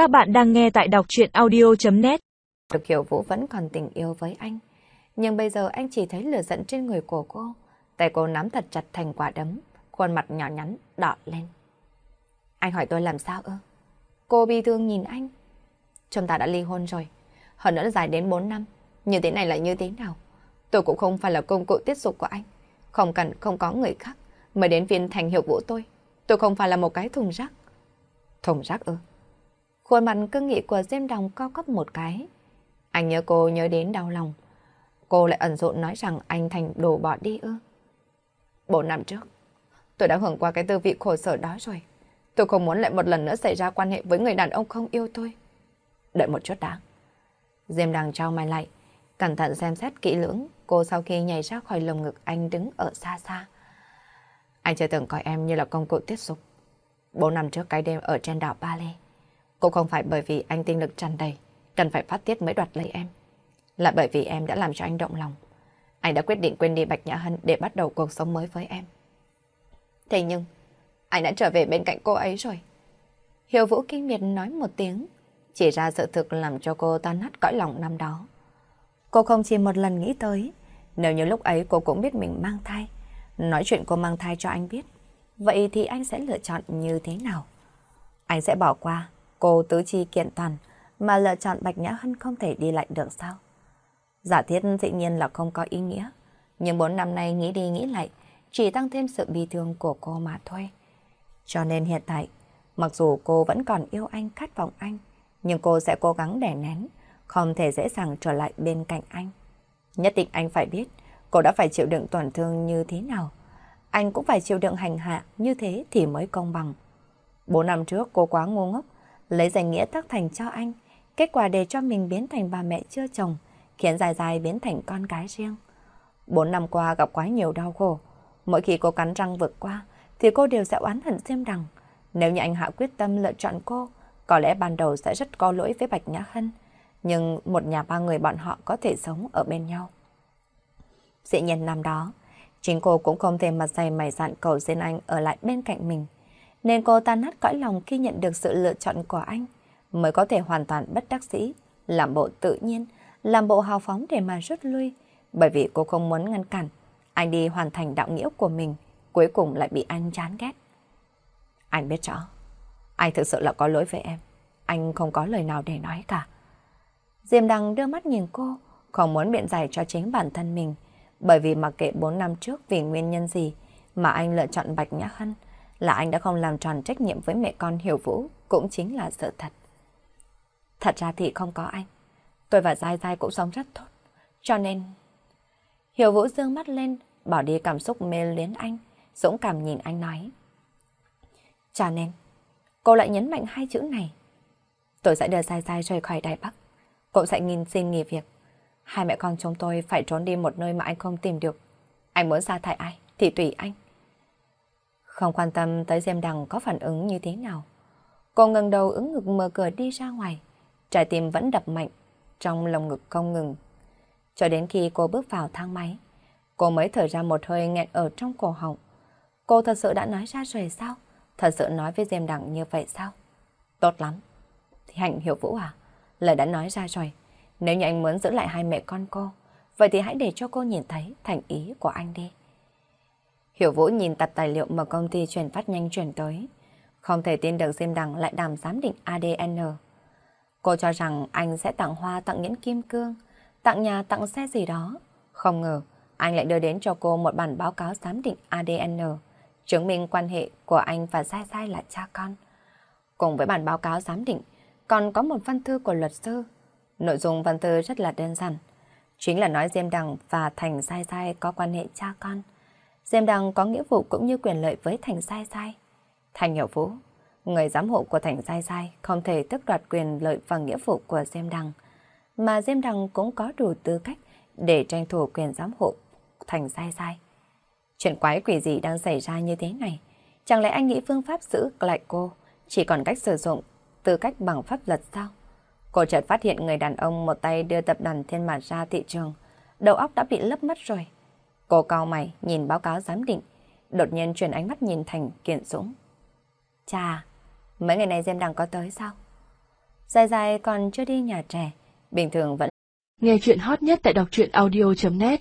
Các bạn đang nghe tại đọc chuyện audio.net Được hiểu Vũ vẫn còn tình yêu với anh. Nhưng bây giờ anh chỉ thấy lửa giận trên người của cô. Tay cô nắm thật chặt thành quả đấm, khuôn mặt nhỏ nhắn đỏ lên. Anh hỏi tôi làm sao ư? Cô bi thương nhìn anh. Chúng ta đã ly hôn rồi. Hơn nữa dài đến 4 năm. Như thế này là như thế nào? Tôi cũng không phải là công cụ tiết dục của anh. Không cần không có người khác. Mới đến viên thành hiệu vũ tôi. Tôi không phải là một cái thùng rác. Thùng rác ư? Khuôn mặt cương nghị của Diêm Đồng cao cấp một cái. Anh nhớ cô nhớ đến đau lòng. Cô lại ẩn rộn nói rằng anh thành đồ bỏ đi ư. Bốn năm trước, tôi đã hưởng qua cái tư vị khổ sở đó rồi. Tôi không muốn lại một lần nữa xảy ra quan hệ với người đàn ông không yêu tôi. Đợi một chút đã. Diêm đằng trao mày lại, cẩn thận xem xét kỹ lưỡng cô sau khi nhảy ra khỏi lồng ngực anh đứng ở xa xa. Anh chưa từng coi em như là công cụ tiết dục. Bốn năm trước cái đêm ở trên đảo Ba Lê, cũng không phải bởi vì anh tinh lực tràn đầy, cần phải phát tiết mới đoạt lấy em. Là bởi vì em đã làm cho anh động lòng. Anh đã quyết định quên đi Bạch Nhã Hân để bắt đầu cuộc sống mới với em. Thế nhưng, anh đã trở về bên cạnh cô ấy rồi. Hiểu Vũ kinh miệt nói một tiếng, chỉ ra sự thực làm cho cô tan nát cõi lòng năm đó. Cô không chỉ một lần nghĩ tới, nếu như lúc ấy cô cũng biết mình mang thai, nói chuyện cô mang thai cho anh biết, vậy thì anh sẽ lựa chọn như thế nào? Anh sẽ bỏ qua cô tứ chi kiện toàn mà lựa chọn Bạch Nhã Hân không thể đi lại được sao? Giả thiết dĩ nhiên là không có ý nghĩa, nhưng bốn năm nay nghĩ đi nghĩ lại, chỉ tăng thêm sự bi thương của cô mà thôi. Cho nên hiện tại, mặc dù cô vẫn còn yêu anh, khát vọng anh, nhưng cô sẽ cố gắng đè nén, không thể dễ dàng trở lại bên cạnh anh. Nhất định anh phải biết, cô đã phải chịu đựng tổn thương như thế nào. Anh cũng phải chịu đựng hành hạ như thế thì mới công bằng. Bốn năm trước cô quá ngu ngốc, lấy danh nghĩa tác thành cho anh, kết quả để cho mình biến thành bà mẹ chưa chồng, khiến dài dài biến thành con gái riêng. Bốn năm qua gặp quá nhiều đau khổ, mỗi khi cô cắn răng vượt qua, thì cô đều sẽ oán hận xem Đằng. Nếu như anh Hạ quyết tâm lựa chọn cô, có lẽ ban đầu sẽ rất có lỗi với Bạch Nhã Hân, nhưng một nhà ba người bọn họ có thể sống ở bên nhau. Dĩ nhiên năm đó, chính cô cũng không thể mặt dày mày dạn cầu xin anh ở lại bên cạnh mình, nên cô tan nát cõi lòng khi nhận được sự lựa chọn của anh, mới có thể hoàn toàn bất đắc dĩ, làm bộ tự nhiên, làm bộ hào phóng để mà rút lui, bởi vì cô không muốn ngăn cản anh đi hoàn thành đạo nghĩa của mình, cuối cùng lại bị anh chán ghét. Anh biết rõ, anh thực sự là có lỗi với em, anh không có lời nào để nói cả. Diêm Đăng đưa mắt nhìn cô, không muốn biện giải cho chính bản thân mình, bởi vì mặc kệ 4 năm trước vì nguyên nhân gì mà anh lựa chọn Bạch Nhã Hân, là anh đã không làm tròn trách nhiệm với mẹ con Hiểu Vũ, cũng chính là sự thật. Thật ra thì không có anh, tôi và Giai Giai cũng sống rất tốt, cho nên... Hiểu Vũ dương mắt lên, bỏ đi cảm xúc mê luyến anh, dũng cảm nhìn anh nói. Cho nên, cô lại nhấn mạnh hai chữ này. Tôi sẽ đưa Giai Giai rời khỏi Đài Bắc. Cô sẽ nghìn xin nghỉ việc. Hai mẹ con chúng tôi phải trốn đi một nơi mà anh không tìm được. Anh muốn sa thải ai thì tùy anh. Không quan tâm tới xem Đằng có phản ứng như thế nào. Cô ngẩng đầu ứng ngực mở cửa đi ra ngoài. Trái tim vẫn đập mạnh, trong lồng ngực không ngừng. Cho đến khi cô bước vào thang máy, cô mới thở ra một hơi nghẹn ở trong cổ họng. Cô thật sự đã nói ra rồi sao? Thật sự nói với Diêm Đằng như vậy sao? Tốt lắm. Thì Hạnh hiểu Vũ à? Lời đã nói ra rồi. Nếu như anh muốn giữ lại hai mẹ con cô, vậy thì hãy để cho cô nhìn thấy thành ý của anh đi. Hiểu Vũ nhìn tập tài liệu mà công ty chuyển phát nhanh chuyển tới. Không thể tin được Diêm Đằng lại đàm giám định ADN. Cô cho rằng anh sẽ tặng hoa tặng nhẫn kim cương, tặng nhà tặng xe gì đó. Không ngờ, anh lại đưa đến cho cô một bản báo cáo giám định ADN, chứng minh quan hệ của anh và Sai Sai là cha con. Cùng với bản báo cáo giám định, còn có một văn thư của luật sư. Nội dung văn thư rất là đơn giản. Chính là nói Diêm Đằng và Thành Sai Sai có quan hệ cha con. Diêm Đằng có nghĩa vụ cũng như quyền lợi với Thành Sai Sai. Thành Hiểu Vũ, người giám hộ của Thành Sai Sai không thể tước đoạt quyền lợi và nghĩa vụ của Diêm Đằng. Mà Diêm Đằng cũng có đủ tư cách để tranh thủ quyền giám hộ Thành Sai Sai. Chuyện quái quỷ gì đang xảy ra như thế này? Chẳng lẽ anh nghĩ phương pháp giữ lại cô chỉ còn cách sử dụng tư cách bằng pháp luật sao? Cô chợt phát hiện người đàn ông một tay đưa tập đoàn thiên mạt ra thị trường. Đầu óc đã bị lấp mất rồi. Cô cao mày nhìn báo cáo giám định. Đột nhiên chuyển ánh mắt nhìn Thành kiện dũng. Chà, mấy ngày này Diêm Đằng có tới sao? Dài dài còn chưa đi nhà trẻ, bình thường vẫn. Nghe chuyện hot nhất tại đọc truyện audio.net